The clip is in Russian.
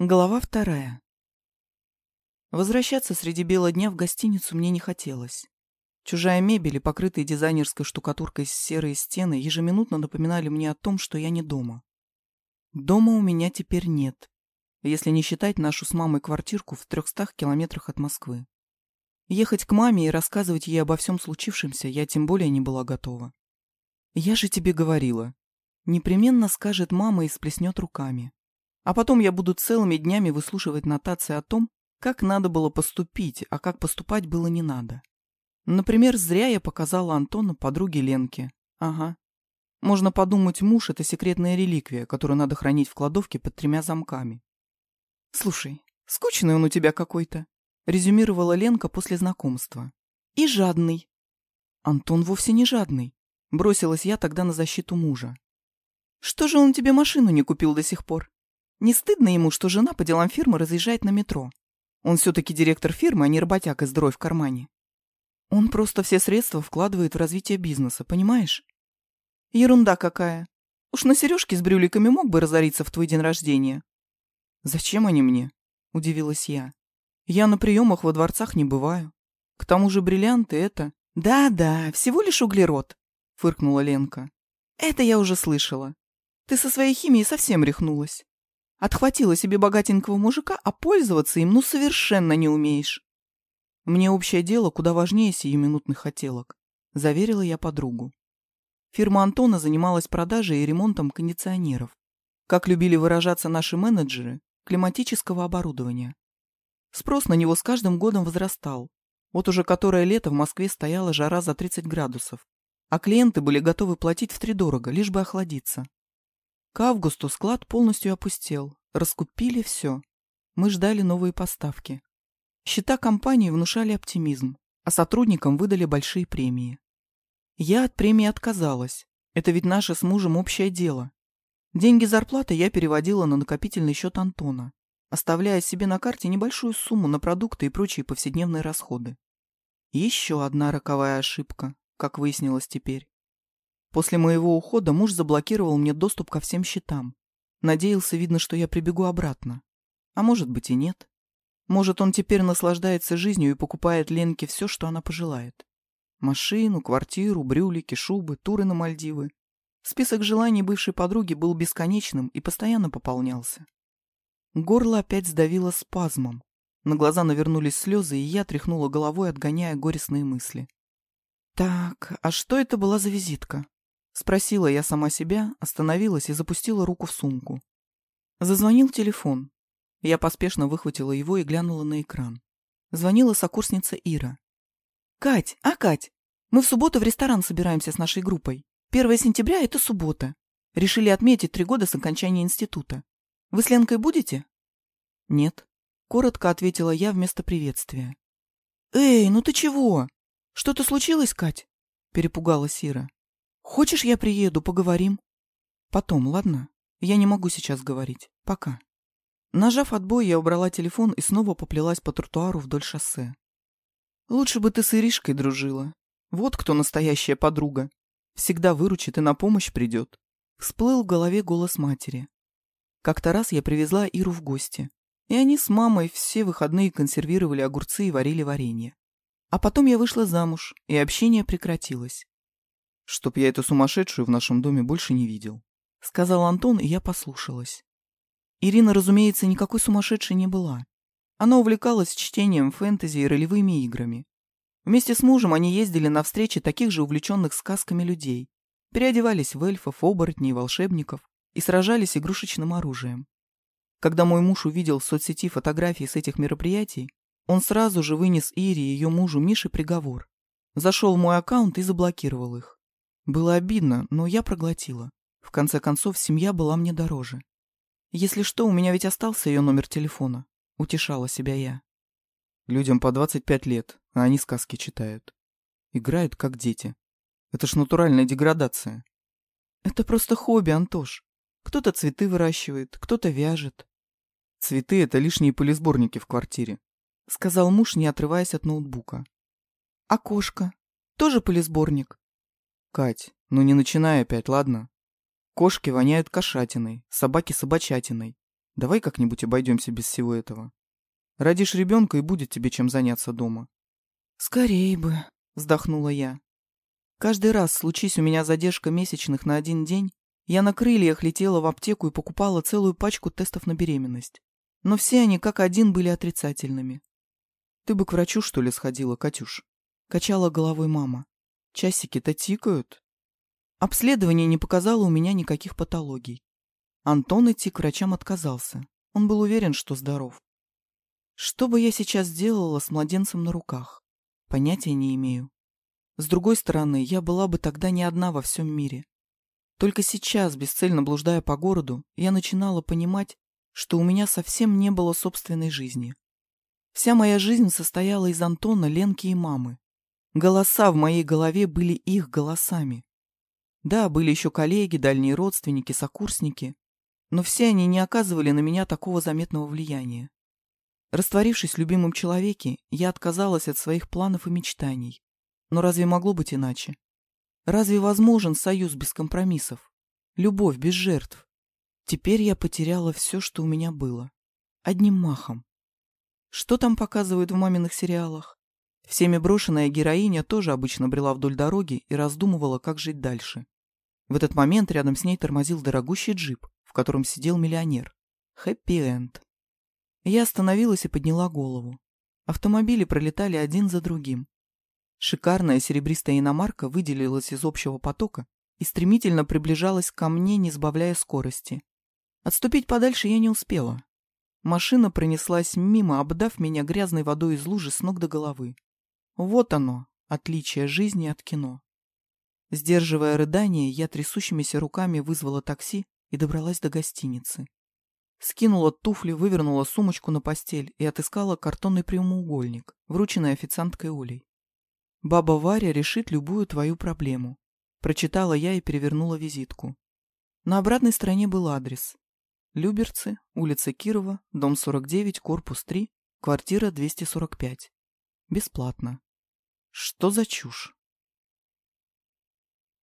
Глава вторая. Возвращаться среди бела дня в гостиницу мне не хотелось. Чужая мебель и покрытые дизайнерской штукатуркой серые стены ежеминутно напоминали мне о том, что я не дома. Дома у меня теперь нет, если не считать нашу с мамой квартирку в трехстах километрах от Москвы. Ехать к маме и рассказывать ей обо всем случившемся я тем более не была готова. Я же тебе говорила. Непременно скажет мама и сплеснет руками. А потом я буду целыми днями выслушивать нотации о том, как надо было поступить, а как поступать было не надо. Например, зря я показала Антона подруге Ленке. Ага. Можно подумать, муж — это секретная реликвия, которую надо хранить в кладовке под тремя замками. «Слушай, скучный он у тебя какой-то», — резюмировала Ленка после знакомства. «И жадный». «Антон вовсе не жадный», — бросилась я тогда на защиту мужа. «Что же он тебе машину не купил до сих пор?» Не стыдно ему, что жена по делам фирмы разъезжает на метро. Он все-таки директор фирмы, а не работяг из дрой в кармане. Он просто все средства вкладывает в развитие бизнеса, понимаешь? Ерунда какая. Уж на сережке с брюликами мог бы разориться в твой день рождения. Зачем они мне? Удивилась я. Я на приемах во дворцах не бываю. К тому же бриллианты это... Да-да, всего лишь углерод, фыркнула Ленка. Это я уже слышала. Ты со своей химией совсем рехнулась. Отхватила себе богатенького мужика, а пользоваться им ну совершенно не умеешь. Мне общее дело куда важнее сиюминутных хотелок, заверила я подругу. Фирма Антона занималась продажей и ремонтом кондиционеров. Как любили выражаться наши менеджеры, климатического оборудования. Спрос на него с каждым годом возрастал. Вот уже которое лето в Москве стояла жара за 30 градусов, а клиенты были готовы платить втридорого, лишь бы охладиться. К августу склад полностью опустел. Раскупили все. Мы ждали новые поставки. Счета компании внушали оптимизм, а сотрудникам выдали большие премии. Я от премии отказалась. Это ведь наше с мужем общее дело. Деньги зарплаты я переводила на накопительный счет Антона, оставляя себе на карте небольшую сумму на продукты и прочие повседневные расходы. Еще одна роковая ошибка, как выяснилось теперь. После моего ухода муж заблокировал мне доступ ко всем счетам. Надеялся, видно, что я прибегу обратно. А может быть и нет. Может, он теперь наслаждается жизнью и покупает Ленке все, что она пожелает. Машину, квартиру, брюлики, шубы, туры на Мальдивы. Список желаний бывшей подруги был бесконечным и постоянно пополнялся. Горло опять сдавило спазмом. На глаза навернулись слезы, и я тряхнула головой, отгоняя горестные мысли. Так, а что это была за визитка? Спросила я сама себя, остановилась и запустила руку в сумку. Зазвонил телефон. Я поспешно выхватила его и глянула на экран. Звонила сокурсница Ира. «Кать, а, Кать, мы в субботу в ресторан собираемся с нашей группой. 1 сентября — это суббота. Решили отметить три года с окончания института. Вы с Ленкой будете?» «Нет», — коротко ответила я вместо приветствия. «Эй, ну ты чего? Что-то случилось, Кать?» — перепугалась Ира. Хочешь, я приеду, поговорим? Потом, ладно? Я не могу сейчас говорить. Пока. Нажав отбой, я убрала телефон и снова поплелась по тротуару вдоль шоссе. Лучше бы ты с Иришкой дружила. Вот кто настоящая подруга. Всегда выручит и на помощь придет. Всплыл в голове голос матери. Как-то раз я привезла Иру в гости, и они с мамой все выходные консервировали огурцы и варили варенье. А потом я вышла замуж, и общение прекратилось чтоб я эту сумасшедшую в нашем доме больше не видел. Сказал Антон, и я послушалась. Ирина, разумеется, никакой сумасшедшей не была. Она увлекалась чтением фэнтези и ролевыми играми. Вместе с мужем они ездили на встречи таких же увлеченных сказками людей, переодевались в эльфов, оборотней, волшебников и сражались игрушечным оружием. Когда мой муж увидел в соцсети фотографии с этих мероприятий, он сразу же вынес Ире и ее мужу Мише приговор. Зашел в мой аккаунт и заблокировал их. Было обидно, но я проглотила. В конце концов, семья была мне дороже. Если что, у меня ведь остался ее номер телефона. Утешала себя я. Людям по 25 лет, а они сказки читают. Играют, как дети. Это ж натуральная деградация. Это просто хобби, Антош. Кто-то цветы выращивает, кто-то вяжет. Цветы — это лишние пылесборники в квартире, — сказал муж, не отрываясь от ноутбука. А кошка? Тоже пылесборник? Кать, ну не начинай опять, ладно? Кошки воняют кошатиной, собаки собачатиной. Давай как-нибудь обойдемся без всего этого. Родишь ребенка и будет тебе чем заняться дома. Скорее бы, вздохнула я. Каждый раз, случись у меня задержка месячных на один день, я на крыльях летела в аптеку и покупала целую пачку тестов на беременность. Но все они как один были отрицательными. Ты бы к врачу, что ли, сходила, Катюш? Качала головой мама. Часики-то тикают. Обследование не показало у меня никаких патологий. Антон идти к врачам отказался. Он был уверен, что здоров. Что бы я сейчас сделала с младенцем на руках? Понятия не имею. С другой стороны, я была бы тогда не одна во всем мире. Только сейчас, бесцельно блуждая по городу, я начинала понимать, что у меня совсем не было собственной жизни. Вся моя жизнь состояла из Антона, Ленки и мамы. Голоса в моей голове были их голосами. Да, были еще коллеги, дальние родственники, сокурсники, но все они не оказывали на меня такого заметного влияния. Растворившись в любимом человеке, я отказалась от своих планов и мечтаний. Но разве могло быть иначе? Разве возможен союз без компромиссов? Любовь без жертв? Теперь я потеряла все, что у меня было. Одним махом. Что там показывают в маминых сериалах? Всеми брошенная героиня тоже обычно брела вдоль дороги и раздумывала, как жить дальше. В этот момент рядом с ней тормозил дорогущий джип, в котором сидел миллионер. Хэппи-энд. Я остановилась и подняла голову. Автомобили пролетали один за другим. Шикарная серебристая иномарка выделилась из общего потока и стремительно приближалась ко мне, не сбавляя скорости. Отступить подальше я не успела. Машина пронеслась мимо, обдав меня грязной водой из лужи с ног до головы. Вот оно, отличие жизни от кино. Сдерживая рыдание, я трясущимися руками вызвала такси и добралась до гостиницы. Скинула туфли, вывернула сумочку на постель и отыскала картонный прямоугольник, врученный официанткой Олей. «Баба Варя решит любую твою проблему», — прочитала я и перевернула визитку. На обратной стороне был адрес. Люберцы, улица Кирова, дом 49, корпус 3, квартира 245. Бесплатно. Что за чушь?